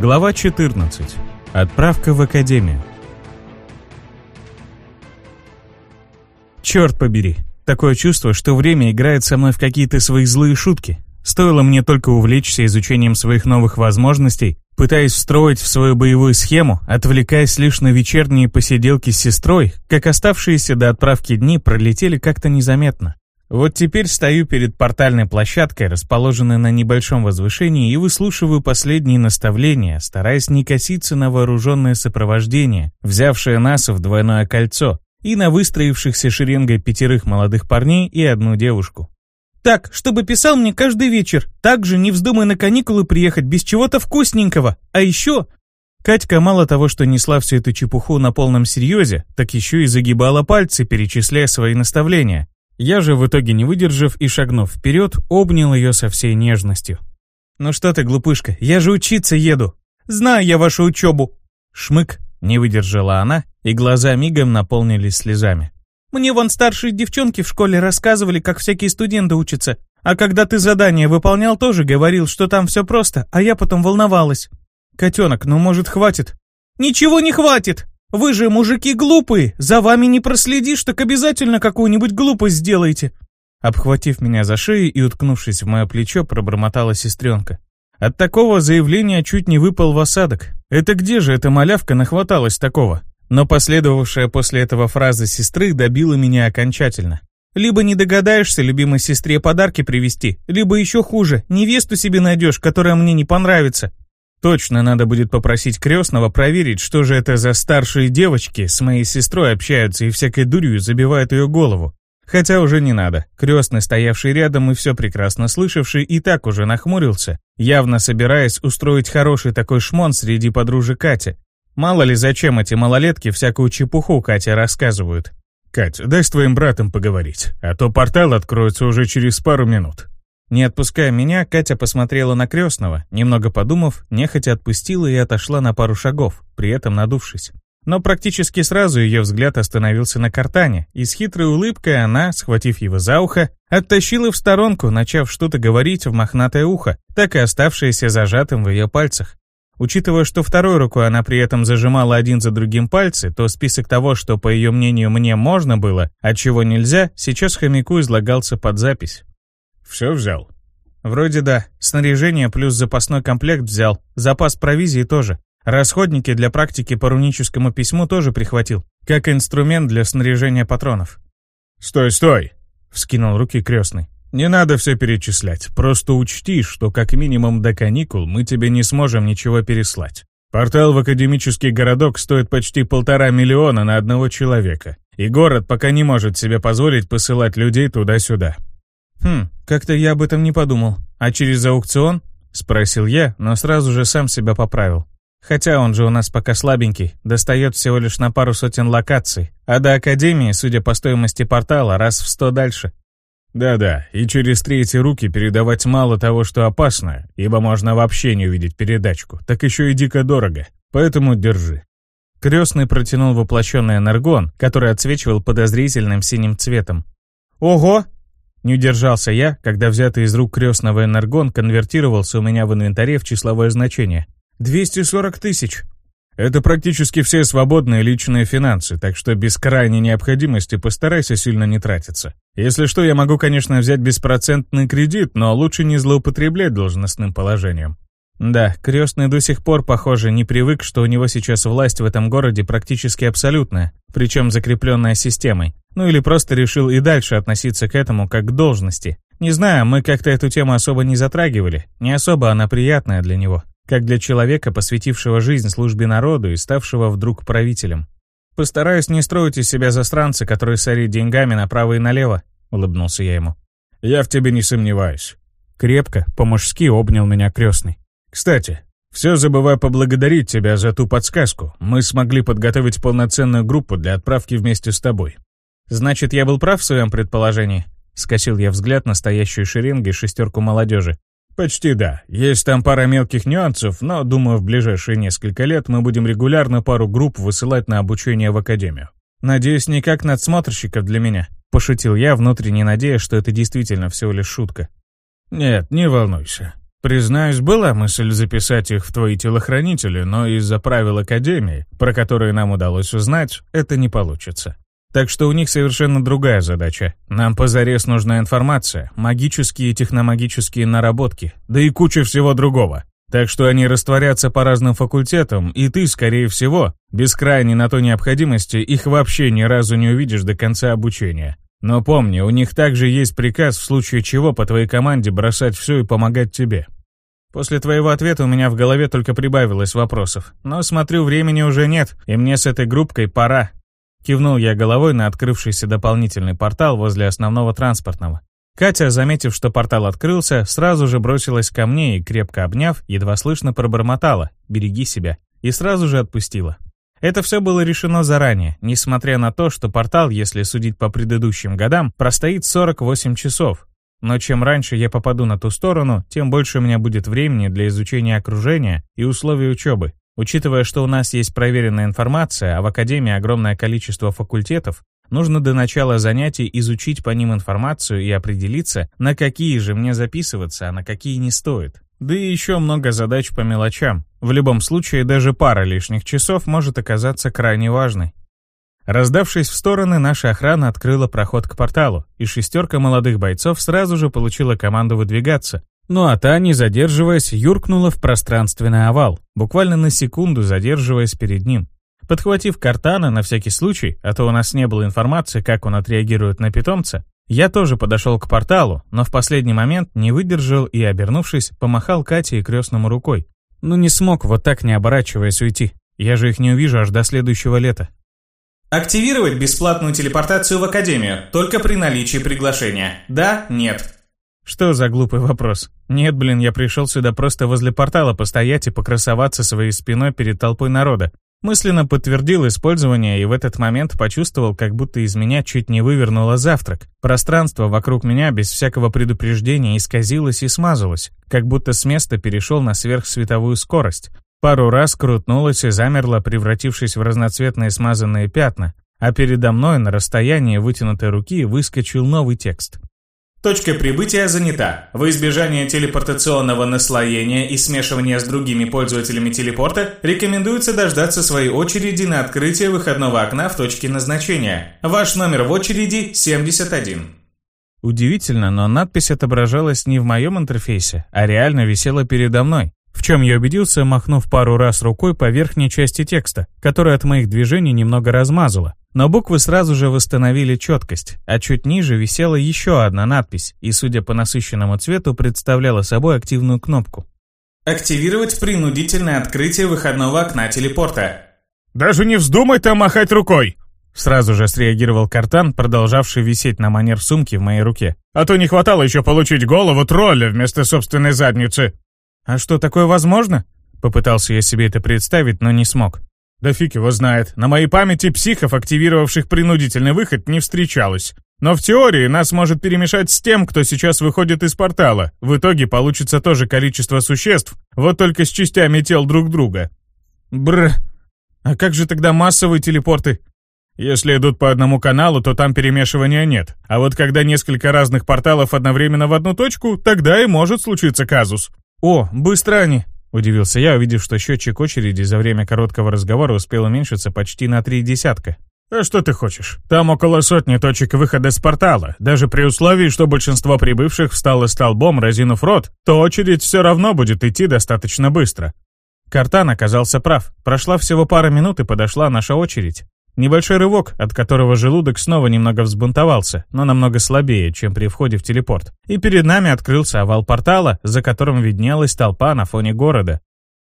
Глава 14. Отправка в академию. Черт побери, такое чувство, что время играет со мной в какие-то свои злые шутки. Стоило мне только увлечься изучением своих новых возможностей, пытаясь встроить в свою боевую схему, отвлекаясь лишь на вечерние посиделки с сестрой, как оставшиеся до отправки дни пролетели как-то незаметно. Вот теперь стою перед портальной площадкой, расположенной на небольшом возвышении, и выслушиваю последние наставления, стараясь не коситься на вооруженное сопровождение, взявшее нас в двойное кольцо, и на выстроившихся шеренгой пятерых молодых парней и одну девушку. «Так, чтобы писал мне каждый вечер. Также не вздумай на каникулы приехать без чего-то вкусненького. А еще...» Катька мало того, что несла всю эту чепуху на полном серьезе, так еще и загибала пальцы, перечисляя свои наставления. Я же, в итоге не выдержав и шагнув вперед, обнял ее со всей нежностью. «Ну что ты, глупышка, я же учиться еду!» «Знаю я вашу учебу!» Шмык, не выдержала она, и глаза мигом наполнились слезами. «Мне вон старшие девчонки в школе рассказывали, как всякие студенты учатся. А когда ты задание выполнял, тоже говорил, что там все просто, а я потом волновалась». «Котенок, ну может хватит?» «Ничего не хватит! Вы же, мужики, глупые, за вами не проследишь, так обязательно какую-нибудь глупость сделаете». Обхватив меня за шею и уткнувшись в мое плечо, пробормотала сестренка. От такого заявления чуть не выпал в осадок. Это где же эта малявка нахваталась такого? Но последовавшая после этого фраза сестры добила меня окончательно. Либо не догадаешься любимой сестре подарки привезти, либо еще хуже, невесту себе найдешь, которая мне не понравится. Точно надо будет попросить крестного проверить, что же это за старшие девочки с моей сестрой общаются и всякой дурью забивают ее голову. Хотя уже не надо. Крестный, стоявший рядом и все прекрасно слышавший, и так уже нахмурился, явно собираясь устроить хороший такой шмон среди подружек Кати. Мало ли зачем эти малолетки всякую чепуху Кате рассказывают. «Кать, дай с твоим братом поговорить, а то портал откроется уже через пару минут», не отпуская меня, Катя посмотрела на крестного, немного подумав, нехотя отпустила и отошла на пару шагов, при этом надувшись. Но практически сразу ее взгляд остановился на картане, и с хитрой улыбкой она, схватив его за ухо, оттащила в сторонку, начав что-то говорить в мохнатое ухо, так и оставшееся зажатым в ее пальцах. Учитывая, что второй рукой она при этом зажимала один за другим пальцы, то список того, что, по ее мнению, мне можно было, а чего нельзя, сейчас хомяку излагался под запись. Все взял? Вроде да. Снаряжение плюс запасной комплект взял. Запас провизии тоже. Расходники для практики по руническому письму тоже прихватил. Как инструмент для снаряжения патронов. «Стой, стой!» — вскинул руки крестный. «Не надо все перечислять. Просто учти, что как минимум до каникул мы тебе не сможем ничего переслать. Портал в академический городок стоит почти полтора миллиона на одного человека, и город пока не может себе позволить посылать людей туда-сюда. «Хм, как-то я об этом не подумал. А через аукцион?» — спросил я, но сразу же сам себя поправил. Хотя он же у нас пока слабенький, достает всего лишь на пару сотен локаций, а до Академии, судя по стоимости портала, раз в сто дальше. Да-да, и через третьи руки передавать мало того, что опасно, ибо можно вообще не увидеть передачку, так еще и дико дорого, поэтому держи. Крестный протянул воплощенный энергон, который отсвечивал подозрительным синим цветом. «Ого, не удержался я, когда взятый из рук крестного энергон конвертировался у меня в инвентаре в числовое значение. 240 тысяч. Это практически все свободные личные финансы, так что без крайней необходимости постарайся сильно не тратиться. Если что, я могу, конечно, взять беспроцентный кредит, но лучше не злоупотреблять должностным положением. Да, крестный до сих пор, похоже, не привык, что у него сейчас власть в этом городе практически абсолютная, причем закрепленная системой. Ну или просто решил и дальше относиться к этому как к должности. Не знаю, мы как-то эту тему особо не затрагивали, не особо она приятная для него, как для человека, посвятившего жизнь службе народу и ставшего вдруг правителем. «Постараюсь не строить из себя застранца, который сорит деньгами направо и налево», — улыбнулся я ему. «Я в тебе не сомневаюсь». Крепко, по-мужски обнял меня крестный. Кстати, все забываю поблагодарить тебя за ту подсказку. Мы смогли подготовить полноценную группу для отправки вместе с тобой. Значит, я был прав в своем предположении? Скосил я взгляд на стоящую шеренги шестерку молодежи. Почти да. Есть там пара мелких нюансов, но, думаю, в ближайшие несколько лет мы будем регулярно пару групп высылать на обучение в академию. Надеюсь, не как надсмотрщиков для меня. Пошутил я, внутренне надеясь, что это действительно всего лишь шутка. Нет, не волнуйся. Признаюсь, была мысль записать их в твои телохранители, но из-за правил Академии, про которые нам удалось узнать, это не получится. Так что у них совершенно другая задача. Нам позарез нужна информация, магические и техномагические наработки, да и куча всего другого. Так что они растворятся по разным факультетам, и ты, скорее всего, без крайней на то необходимости, их вообще ни разу не увидишь до конца обучения. Но помни, у них также есть приказ, в случае чего по твоей команде бросать все и помогать тебе. После твоего ответа у меня в голове только прибавилось вопросов. Но смотрю, времени уже нет, и мне с этой группкой пора. Кивнул я головой на открывшийся дополнительный портал возле основного транспортного. Катя, заметив, что портал открылся, сразу же бросилась ко мне и, крепко обняв, едва слышно пробормотала «береги себя» и сразу же отпустила. Это все было решено заранее, несмотря на то, что портал, если судить по предыдущим годам, простоит 48 часов. Но чем раньше я попаду на ту сторону, тем больше у меня будет времени для изучения окружения и условий учебы. Учитывая, что у нас есть проверенная информация, а в Академии огромное количество факультетов, Нужно до начала занятий изучить по ним информацию и определиться, на какие же мне записываться, а на какие не стоит. Да и еще много задач по мелочам. В любом случае, даже пара лишних часов может оказаться крайне важной. Раздавшись в стороны, наша охрана открыла проход к порталу, и шестерка молодых бойцов сразу же получила команду выдвигаться. Ну а та, не задерживаясь, юркнула в пространственный овал, буквально на секунду задерживаясь перед ним. Подхватив картана на всякий случай, а то у нас не было информации, как он отреагирует на питомца, я тоже подошел к порталу, но в последний момент не выдержал и, обернувшись, помахал Кате и крестному рукой. Ну не смог вот так не оборачиваясь уйти. Я же их не увижу аж до следующего лета. Активировать бесплатную телепортацию в Академию, только при наличии приглашения. Да, нет. Что за глупый вопрос? Нет, блин, я пришел сюда просто возле портала постоять и покрасоваться своей спиной перед толпой народа. Мысленно подтвердил использование и в этот момент почувствовал, как будто из меня чуть не вывернуло завтрак. Пространство вокруг меня без всякого предупреждения исказилось и смазалось, как будто с места перешел на сверхсветовую скорость. Пару раз крутнулось и замерло, превратившись в разноцветные смазанные пятна, а передо мной на расстоянии вытянутой руки выскочил новый текст. Точка прибытия занята. Во избежание телепортационного наслоения и смешивания с другими пользователями телепорта рекомендуется дождаться своей очереди на открытие выходного окна в точке назначения. Ваш номер в очереди 71. Удивительно, но надпись отображалась не в моем интерфейсе, а реально висела передо мной. В чем я убедился, махнув пару раз рукой по верхней части текста, которая от моих движений немного размазала. Но буквы сразу же восстановили четкость, а чуть ниже висела еще одна надпись, и, судя по насыщенному цвету, представляла собой активную кнопку. «Активировать принудительное открытие выходного окна телепорта». «Даже не вздумай там махать рукой!» Сразу же среагировал картан, продолжавший висеть на манер сумки в моей руке. «А то не хватало еще получить голову тролля вместо собственной задницы!» «А что, такое возможно?» Попытался я себе это представить, но не смог. «Да фиг его знает. На моей памяти психов, активировавших принудительный выход, не встречалось. Но в теории нас может перемешать с тем, кто сейчас выходит из портала. В итоге получится то же количество существ, вот только с частями тел друг друга». Бр. А как же тогда массовые телепорты? Если идут по одному каналу, то там перемешивания нет. А вот когда несколько разных порталов одновременно в одну точку, тогда и может случиться казус. «О, быстро они!» — удивился я, увидев, что счетчик очереди за время короткого разговора успел уменьшиться почти на три десятка. «А что ты хочешь? Там около сотни точек выхода с портала. Даже при условии, что большинство прибывших встало столбом, разинув рот, то очередь все равно будет идти достаточно быстро». Картан оказался прав. Прошла всего пара минут и подошла наша очередь. Небольшой рывок, от которого желудок снова немного взбунтовался, но намного слабее, чем при входе в телепорт. И перед нами открылся овал портала, за которым виднелась толпа на фоне города.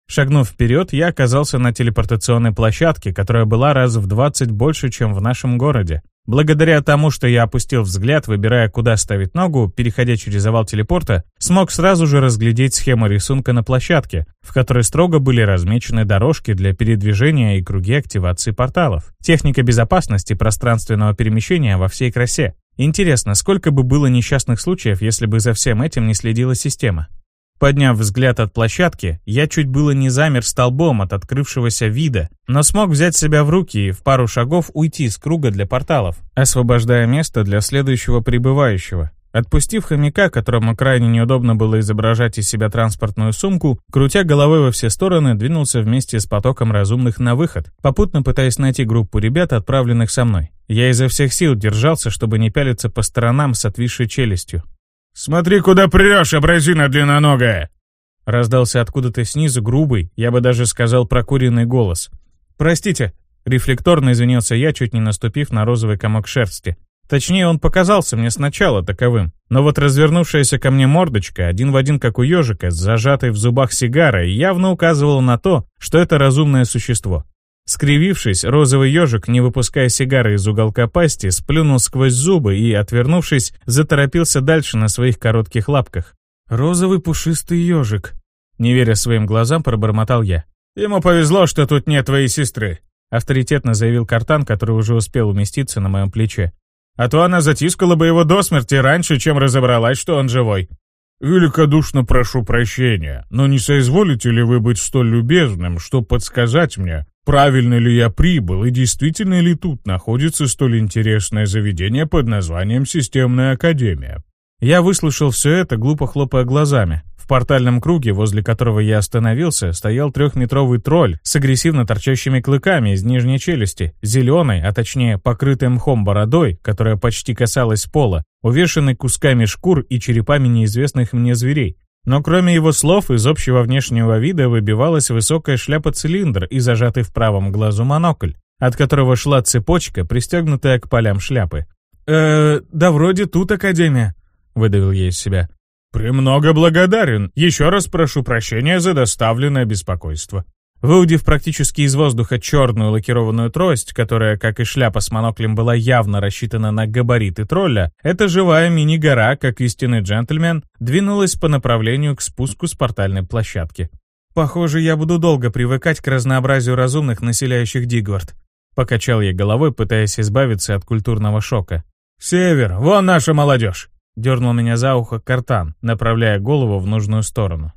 Шагнув вперед, я оказался на телепортационной площадке, которая была раз в 20 больше, чем в нашем городе. Благодаря тому, что я опустил взгляд, выбирая, куда ставить ногу, переходя через овал телепорта, смог сразу же разглядеть схему рисунка на площадке, в которой строго были размечены дорожки для передвижения и круги активации порталов. Техника безопасности пространственного перемещения во всей красе. Интересно, сколько бы было несчастных случаев, если бы за всем этим не следила система? Подняв взгляд от площадки, я чуть было не замер столбом от открывшегося вида, но смог взять себя в руки и в пару шагов уйти с круга для порталов, освобождая место для следующего прибывающего. Отпустив хомяка, которому крайне неудобно было изображать из себя транспортную сумку, крутя головой во все стороны, двинулся вместе с потоком разумных на выход, попутно пытаясь найти группу ребят, отправленных со мной. Я изо всех сил держался, чтобы не пялиться по сторонам с отвисшей челюстью. «Смотри, куда прешь, образина длинноногая!» Раздался откуда-то снизу грубый, я бы даже сказал прокуренный голос. «Простите», — рефлекторно извинился я, чуть не наступив на розовый комок шерсти. Точнее, он показался мне сначала таковым. Но вот развернувшаяся ко мне мордочка, один в один как у ежика, с зажатой в зубах сигарой, явно указывала на то, что это разумное существо. Скривившись, розовый ежик, не выпуская сигары из уголка пасти, сплюнул сквозь зубы и, отвернувшись, заторопился дальше на своих коротких лапках. «Розовый пушистый ежик», — не веря своим глазам, пробормотал я. «Ему повезло, что тут нет твоей сестры», — авторитетно заявил Картан, который уже успел уместиться на моем плече а то она затискала бы его до смерти раньше, чем разобралась, что он живой. «Великодушно прошу прощения, но не соизволите ли вы быть столь любезным, чтобы подсказать мне, правильно ли я прибыл и действительно ли тут находится столь интересное заведение под названием «Системная Академия»?» Я выслушал все это, глупо хлопая глазами. В портальном круге, возле которого я остановился, стоял трехметровый тролль с агрессивно торчащими клыками из нижней челюсти, зеленой, а точнее покрытой мхом бородой, которая почти касалась пола, увешанной кусками шкур и черепами неизвестных мне зверей. Но кроме его слов, из общего внешнего вида выбивалась высокая шляпа-цилиндр и зажатый в правом глазу монокль, от которого шла цепочка, пристегнутая к полям шляпы. «Э, да вроде тут Академия», — выдавил я из себя. «Премного благодарен. Еще раз прошу прощения за доставленное беспокойство». Выудив практически из воздуха черную лакированную трость, которая, как и шляпа с моноклем, была явно рассчитана на габариты тролля, эта живая мини-гора, как истинный джентльмен, двинулась по направлению к спуску с портальной площадки. «Похоже, я буду долго привыкать к разнообразию разумных, населяющих Дигвард», покачал я головой, пытаясь избавиться от культурного шока. «Север, вон наша молодежь!» Дернул меня за ухо картан, направляя голову в нужную сторону.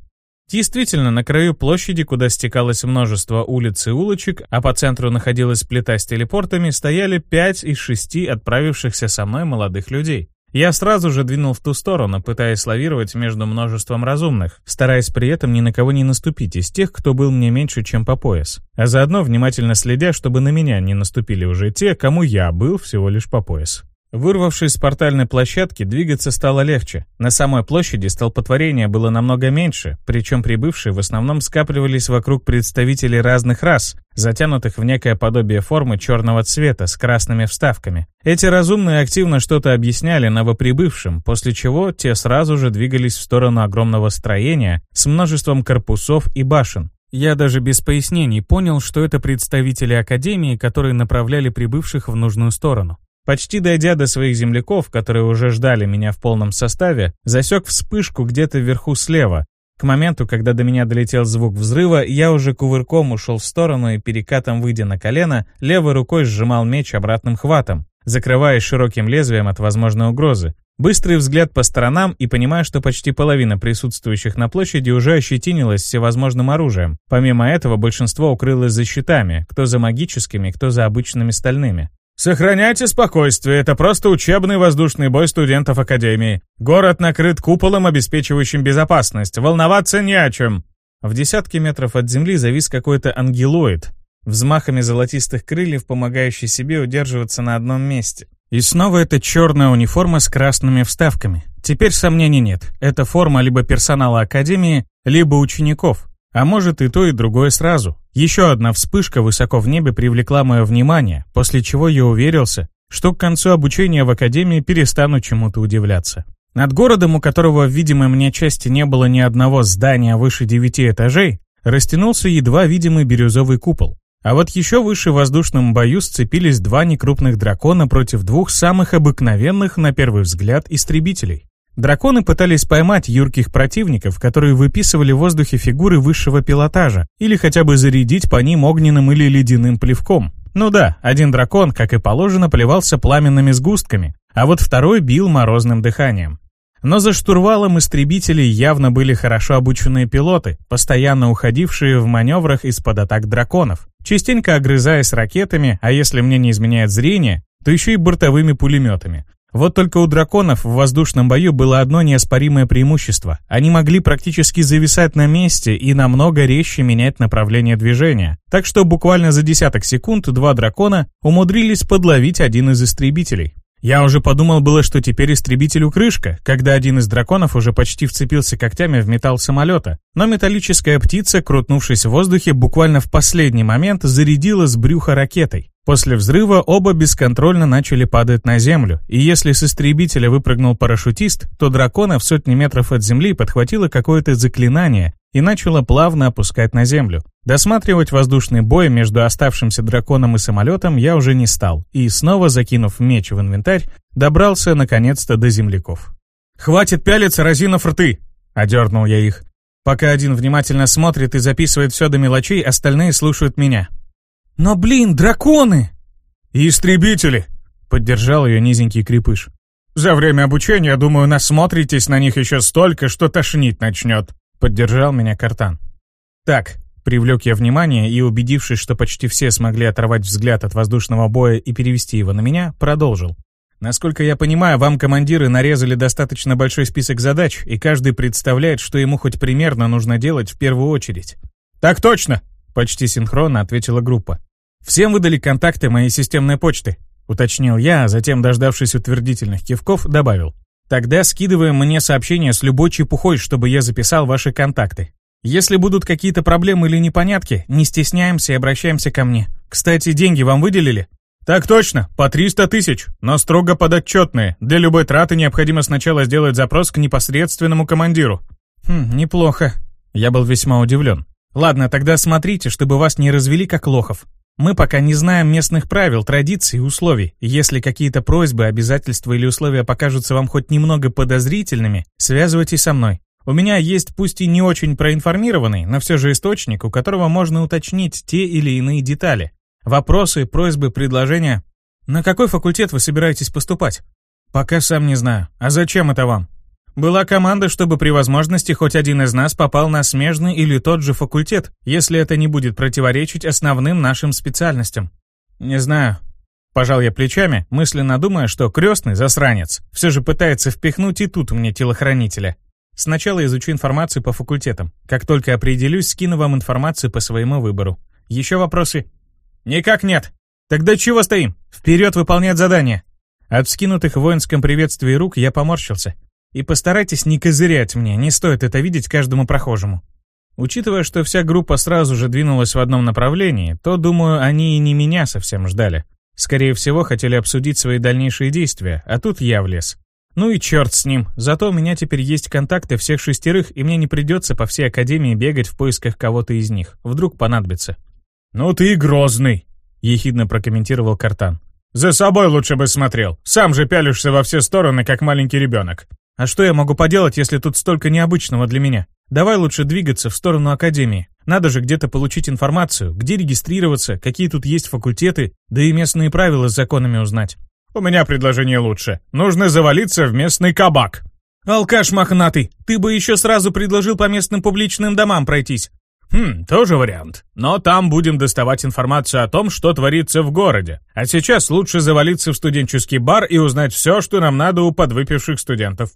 Действительно, на краю площади, куда стекалось множество улиц и улочек, а по центру находилась плита с телепортами, стояли пять из шести отправившихся со мной молодых людей. Я сразу же двинул в ту сторону, пытаясь лавировать между множеством разумных, стараясь при этом ни на кого не наступить из тех, кто был мне меньше, чем по пояс, а заодно внимательно следя, чтобы на меня не наступили уже те, кому я был всего лишь по пояс. Вырвавшись с портальной площадки, двигаться стало легче. На самой площади столпотворения было намного меньше, причем прибывшие в основном скапливались вокруг представителей разных рас, затянутых в некое подобие формы черного цвета с красными вставками. Эти разумные активно что-то объясняли новоприбывшим, после чего те сразу же двигались в сторону огромного строения с множеством корпусов и башен. Я даже без пояснений понял, что это представители Академии, которые направляли прибывших в нужную сторону. Почти дойдя до своих земляков, которые уже ждали меня в полном составе, засек вспышку где-то вверху слева. К моменту, когда до меня долетел звук взрыва, я уже кувырком ушел в сторону и перекатом выйдя на колено, левой рукой сжимал меч обратным хватом, закрываясь широким лезвием от возможной угрозы. Быстрый взгляд по сторонам и понимая, что почти половина присутствующих на площади уже ощетинилась всевозможным оружием. Помимо этого, большинство укрылось за щитами, кто за магическими, кто за обычными стальными. «Сохраняйте спокойствие, это просто учебный воздушный бой студентов Академии. Город накрыт куполом, обеспечивающим безопасность. Волноваться не о чем». В десятке метров от земли завис какой-то ангелоид, взмахами золотистых крыльев, помогающий себе удерживаться на одном месте. И снова эта черная униформа с красными вставками. Теперь сомнений нет. Это форма либо персонала Академии, либо учеников. А может и то, и другое сразу. Еще одна вспышка высоко в небе привлекла мое внимание, после чего я уверился, что к концу обучения в Академии перестану чему-то удивляться. Над городом, у которого в видимой мне части не было ни одного здания выше девяти этажей, растянулся едва видимый бирюзовый купол. А вот еще выше в воздушном бою сцепились два некрупных дракона против двух самых обыкновенных, на первый взгляд, истребителей. Драконы пытались поймать юрких противников, которые выписывали в воздухе фигуры высшего пилотажа, или хотя бы зарядить по ним огненным или ледяным плевком. Ну да, один дракон, как и положено, плевался пламенными сгустками, а вот второй бил морозным дыханием. Но за штурвалом истребителей явно были хорошо обученные пилоты, постоянно уходившие в маневрах из-под атак драконов, частенько огрызаясь ракетами, а если мне не изменяет зрение, то еще и бортовыми пулеметами. Вот только у драконов в воздушном бою было одно неоспоримое преимущество. Они могли практически зависать на месте и намного резче менять направление движения. Так что буквально за десяток секунд два дракона умудрились подловить один из истребителей. Я уже подумал было, что теперь истребителю крышка, когда один из драконов уже почти вцепился когтями в металл самолета, но металлическая птица, крутнувшись в воздухе, буквально в последний момент зарядила с брюха ракетой. После взрыва оба бесконтрольно начали падать на землю, и если с истребителя выпрыгнул парашютист, то дракона в сотни метров от земли подхватило какое-то заклинание и начало плавно опускать на землю. Досматривать воздушный бой между оставшимся драконом и самолетом я уже не стал, и снова закинув меч в инвентарь, добрался наконец-то до земляков. «Хватит пялиться, разинув рты!» — одернул я их. Пока один внимательно смотрит и записывает все до мелочей, остальные слушают меня. «Но, блин, драконы!» «Истребители!» — поддержал ее низенький крепыш. «За время обучения, думаю, насмотритесь на них еще столько, что тошнить начнет», — поддержал меня Картан. «Так», — привлек я внимание и, убедившись, что почти все смогли оторвать взгляд от воздушного боя и перевести его на меня, продолжил. Насколько я понимаю, вам командиры нарезали достаточно большой список задач, и каждый представляет, что ему хоть примерно нужно делать в первую очередь. «Так точно!» — почти синхронно ответила группа. «Всем выдали контакты моей системной почты», — уточнил я, а затем, дождавшись утвердительных кивков, добавил. «Тогда скидываем мне сообщение с любой чепухой, чтобы я записал ваши контакты. Если будут какие-то проблемы или непонятки, не стесняемся и обращаемся ко мне. Кстати, деньги вам выделили?» «Так точно, по 300 тысяч, но строго подотчетные. Для любой траты необходимо сначала сделать запрос к непосредственному командиру». «Хм, неплохо». Я был весьма удивлен. «Ладно, тогда смотрите, чтобы вас не развели как лохов. Мы пока не знаем местных правил, традиций и условий. Если какие-то просьбы, обязательства или условия покажутся вам хоть немного подозрительными, связывайтесь со мной. У меня есть пусть и не очень проинформированный, но все же источник, у которого можно уточнить те или иные детали. Вопросы, просьбы, предложения. На какой факультет вы собираетесь поступать? Пока сам не знаю. А зачем это вам? Была команда, чтобы при возможности хоть один из нас попал на смежный или тот же факультет, если это не будет противоречить основным нашим специальностям. Не знаю. Пожал я плечами, мысленно думая, что крестный засранец все же пытается впихнуть и тут мне телохранителя. Сначала изучу информацию по факультетам. Как только определюсь, скину вам информацию по своему выбору. Еще вопросы? Никак нет. Тогда чего стоим? Вперед выполнять задание. От вскинутых в воинском приветствии рук я поморщился. И постарайтесь не козырять мне, не стоит это видеть каждому прохожему. Учитывая, что вся группа сразу же двинулась в одном направлении, то, думаю, они и не меня совсем ждали. Скорее всего, хотели обсудить свои дальнейшие действия, а тут я влез. Ну и черт с ним, зато у меня теперь есть контакты всех шестерых, и мне не придется по всей Академии бегать в поисках кого-то из них. Вдруг понадобится. «Ну ты и грозный», — ехидно прокомментировал Картан. «За собой лучше бы смотрел. Сам же пялишься во все стороны, как маленький ребенок. А что я могу поделать, если тут столько необычного для меня? Давай лучше двигаться в сторону Академии. Надо же где-то получить информацию, где регистрироваться, какие тут есть факультеты, да и местные правила с законами узнать. У меня предложение лучше. Нужно завалиться в местный кабак. Алкаш мохнатый, ты бы еще сразу предложил по местным публичным домам пройтись. Хм, тоже вариант. Но там будем доставать информацию о том, что творится в городе. А сейчас лучше завалиться в студенческий бар и узнать все, что нам надо у подвыпивших студентов.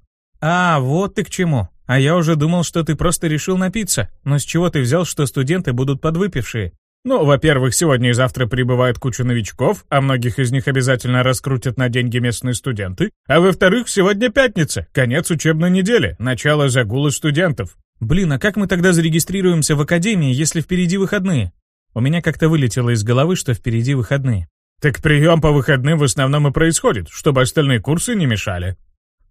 «А, вот ты к чему. А я уже думал, что ты просто решил напиться. Но с чего ты взял, что студенты будут подвыпившие?» Ну, во-первых, сегодня и завтра прибывает куча новичков, а многих из них обязательно раскрутят на деньги местные студенты. А во-вторых, сегодня пятница, конец учебной недели, начало загула студентов. Блин, а как мы тогда зарегистрируемся в академии, если впереди выходные? У меня как-то вылетело из головы, что впереди выходные. Так прием по выходным в основном и происходит, чтобы остальные курсы не мешали.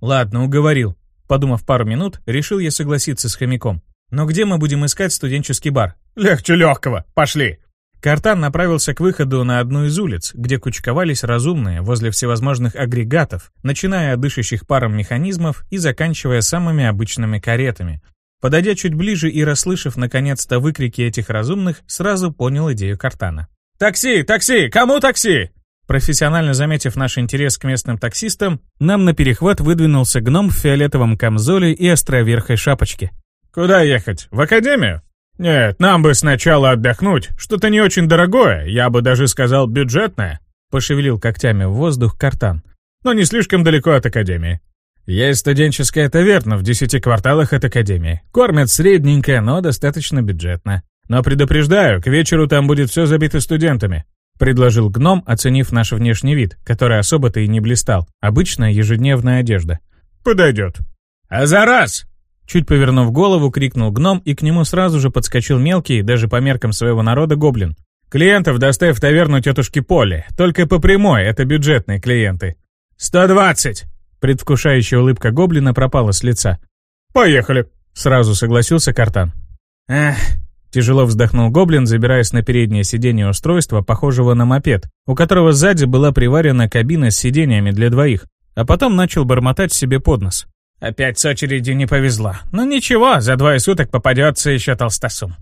Ладно, уговорил. Подумав пару минут, решил я согласиться с хомяком. Но где мы будем искать студенческий бар? Легче легкого. Пошли. Картан направился к выходу на одну из улиц, где кучковались разумные возле всевозможных агрегатов, начиная от дышащих паром механизмов и заканчивая самыми обычными каретами. Подойдя чуть ближе и расслышав наконец-то выкрики этих разумных, сразу понял идею Картана. «Такси! Такси! Кому такси?» Профессионально заметив наш интерес к местным таксистам, нам на перехват выдвинулся гном в фиолетовом камзоле и островерхой шапочке. «Куда ехать? В академию?» «Нет, нам бы сначала отдохнуть. Что-то не очень дорогое, я бы даже сказал бюджетное», — пошевелил когтями в воздух картан. но не слишком далеко от Академии. Есть студенческая таверна в десяти кварталах от Академии. Кормят средненько, но достаточно бюджетно. Но предупреждаю, к вечеру там будет все забито студентами. Предложил гном, оценив наш внешний вид, который особо-то и не блистал. Обычная ежедневная одежда. «Подойдет». «А за раз!» Чуть повернув голову, крикнул гном, и к нему сразу же подскочил мелкий, даже по меркам своего народа, гоблин. «Клиентов доставь в таверну тетушки Поли. Только по прямой, это бюджетные клиенты». «Сто двадцать!» Предвкушающая улыбка гоблина пропала с лица. «Поехали!» Сразу согласился Картан. «Эх, Тяжело вздохнул гоблин, забираясь на переднее сиденье устройства, похожего на мопед, у которого сзади была приварена кабина с сиденьями для двоих, а потом начал бормотать себе под нос. «Опять с очередью не повезло. Ну ничего, за двое суток попадется еще толстосум».